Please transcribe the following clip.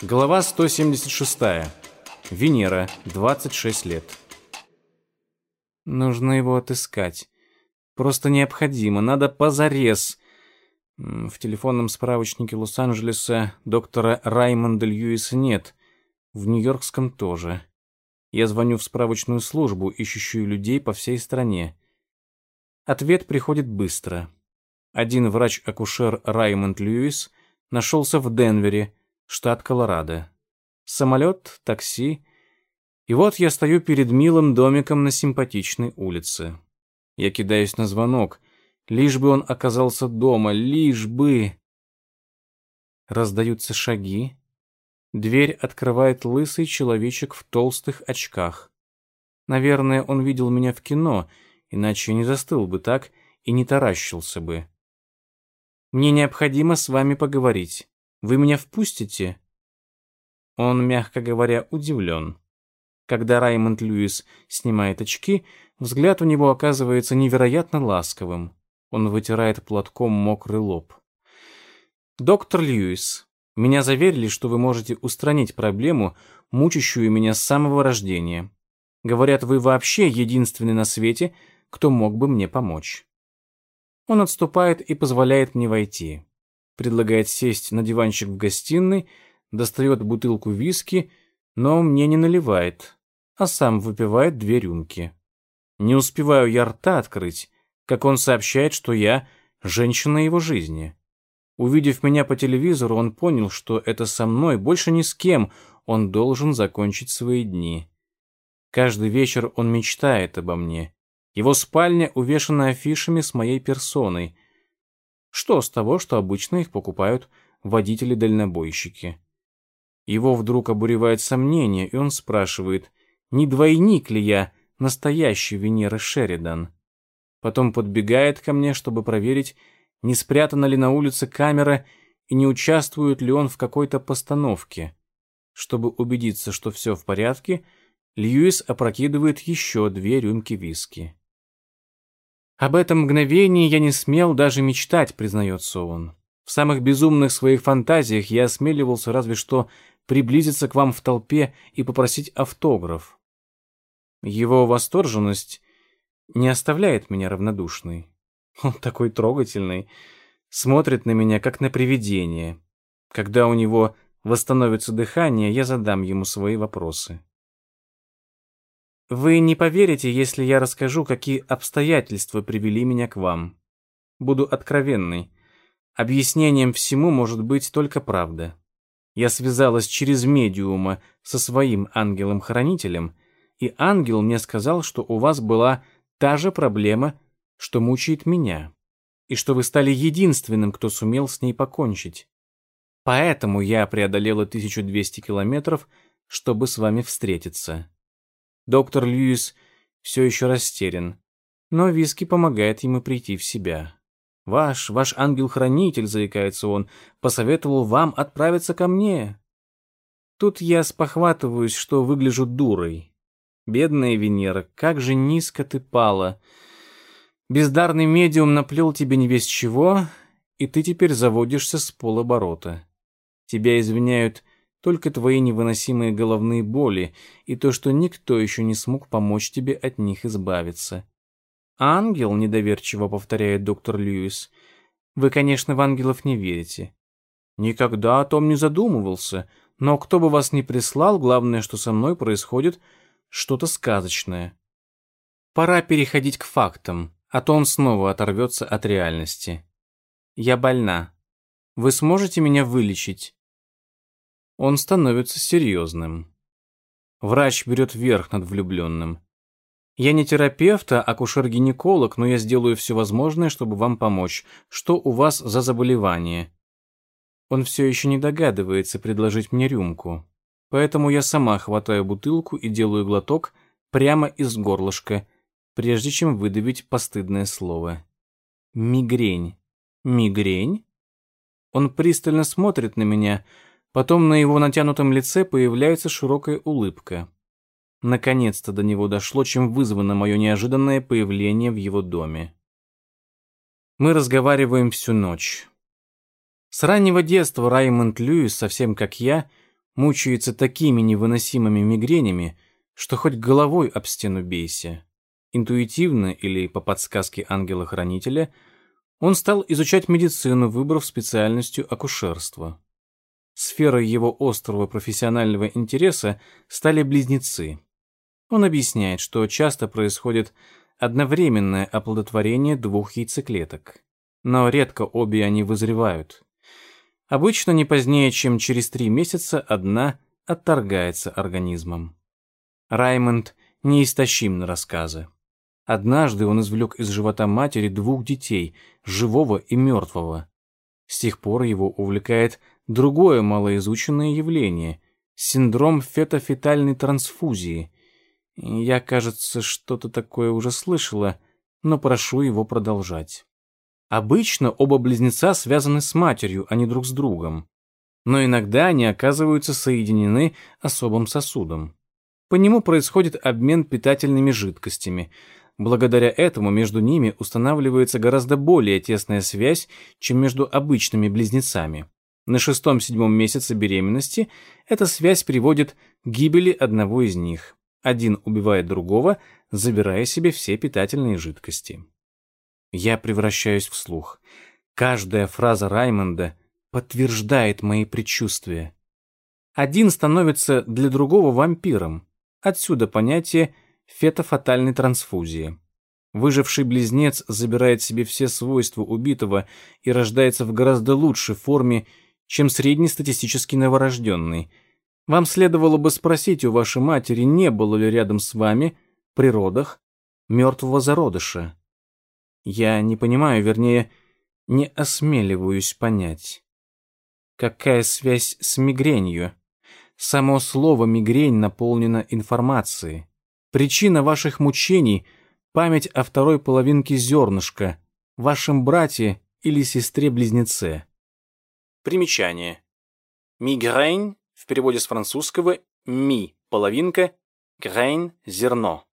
Глава 176. Венера, 26 лет. Нужно его отыскать. Просто необходимо, надо позарез. В телефонном справочнике Лос-Анджелеса доктора Раймонда Льюиса нет. В Нью-Йоркском тоже. Я звоню в справочную службу, ищущую людей по всей стране. Ответ приходит быстро. Один врач-акушер Раймонд Льюис нашелся в Денвере, штат Колорадо. Самолет, такси. И вот я стою перед милым домиком на симпатичной улице. Я кидаюсь на звонок. Лишь бы он оказался дома, лишь бы... Раздаются шаги. Дверь открывает лысый человечек в толстых очках. Наверное, он видел меня в кино, иначе не застыл бы так и не таращился бы. Мне необходимо с вами поговорить. Вы меня впустите?» Он, мягко говоря, удивлен. Когда Раймонд Льюис снимает очки, взгляд у него оказывается невероятно ласковым. Он вытирает платком мокрый лоб. «Доктор Льюис, меня заверили, что вы можете устранить проблему, мучащую меня с самого рождения. Говорят, вы вообще единственный на свете, кто мог бы мне помочь». Он отступает и позволяет мне войти. Предлагает сесть на диванчик в гостиной, достает бутылку виски, но мне не наливает, а сам выпивает две рюмки. Не успеваю я рта открыть, как он сообщает, что я женщина его жизни. Увидев меня по телевизору, он понял, что это со мной, больше ни с кем, он должен закончить свои дни. Каждый вечер он мечтает обо мне. Его спальня увешана афишами с моей персоной. Что с того, что обычно их покупают водители-дальнобойщики? Его вдруг обуревает сомнение, и он спрашивает, не двойник ли я настоящий Венера Шеридан? Потом подбегает ко мне, чтобы проверить, не спрятана ли на улице камера и не участвует ли он в какой-то постановке. Чтобы убедиться, что все в порядке, Льюис опрокидывает еще две рюмки виски. Об этом мгновении я не смел даже мечтать, признается он. В самых безумных своих фантазиях я осмеливался разве что приблизиться к вам в толпе и попросить автограф. Его восторженность не оставляет меня равнодушной. Он такой трогательный, смотрит на меня, как на привидение. Когда у него восстановится дыхание, я задам ему свои вопросы. Вы не поверите, если я расскажу, какие обстоятельства привели меня к вам. Буду откровенной. Объяснением всему может быть только правда. Я связалась через медиума со своим ангелом-хранителем, и ангел мне сказал, что у вас была та же проблема, что мучает меня, и что вы стали единственным, кто сумел с ней покончить. Поэтому я преодолела 1200 километров, чтобы с вами встретиться. Доктор Льюис все еще растерян, но виски помогает ему прийти в себя. «Ваш, ваш ангел-хранитель», — заикается он, — «посоветовал вам отправиться ко мне». Тут я спохватываюсь, что выгляжу дурой. Бедная Венера, как же низко ты пала. Бездарный медиум наплел тебе не весь чего, и ты теперь заводишься с полоборота. Тебя извиняют только твои невыносимые головные боли и то, что никто еще не смог помочь тебе от них избавиться. «Ангел?» — недоверчиво повторяет доктор Льюис. «Вы, конечно, в ангелов не верите». «Никогда о том не задумывался, но кто бы вас ни прислал, главное, что со мной происходит что-то сказочное. Пора переходить к фактам, а то он снова оторвется от реальности. Я больна. Вы сможете меня вылечить?» Он становится серьезным. Врач берет верх над влюбленным. Я не терапевт, а акушер-гинеколог, но я сделаю все возможное, чтобы вам помочь. Что у вас за заболевание? Он все еще не догадывается предложить мне рюмку. Поэтому я сама хватаю бутылку и делаю глоток прямо из горлышка, прежде чем выдавить постыдное слово. Мигрень. Мигрень? Он пристально смотрит на меня, Потом на его натянутом лице появляется широкая улыбка. Наконец-то до него дошло, чем вызвано мое неожиданное появление в его доме. Мы разговариваем всю ночь. С раннего детства Раймонд Льюис, совсем как я, мучается такими невыносимыми мигренями, что хоть головой об стену бейся. Интуитивно или по подсказке ангела-хранителя он стал изучать медицину, выбрав специальностью акушерство. Сферой его острого профессионального интереса стали близнецы. Он объясняет, что часто происходит одновременное оплодотворение двух яйцеклеток, но редко обе они вызревают. Обычно не позднее, чем через три месяца одна отторгается организмом. Раймонд неистощим на рассказы. Однажды он извлек из живота матери двух детей, живого и мертвого. С тех пор его увлекает другое малоизученное явление – синдром фетофетальной трансфузии. Я, кажется, что-то такое уже слышала, но прошу его продолжать. Обычно оба близнеца связаны с матерью, а не друг с другом. Но иногда они оказываются соединены особым сосудом. По нему происходит обмен питательными жидкостями. Благодаря этому между ними устанавливается гораздо более тесная связь, чем между обычными близнецами. На шестом-седьмом месяце беременности эта связь приводит к гибели одного из них. Один убивает другого, забирая себе все питательные жидкости. Я превращаюсь в слух. Каждая фраза Раймонда подтверждает мои предчувствия. Один становится для другого вампиром. Отсюда понятие фетофатальной трансфузии. Выживший близнец забирает себе все свойства убитого и рождается в гораздо лучшей форме, чем среднестатистический новорожденный. Вам следовало бы спросить у вашей матери, не было ли рядом с вами, при родах, мертвого зародыша. Я не понимаю, вернее, не осмеливаюсь понять. Какая связь с мигренью? Само слово «мигрень» наполнено информацией. Причина ваших мучений — память о второй половинке зернышка, вашем брате или сестре-близнеце. Примечание. Мигрень в переводе с французского «ми» — половинка, «грейн» — зерно.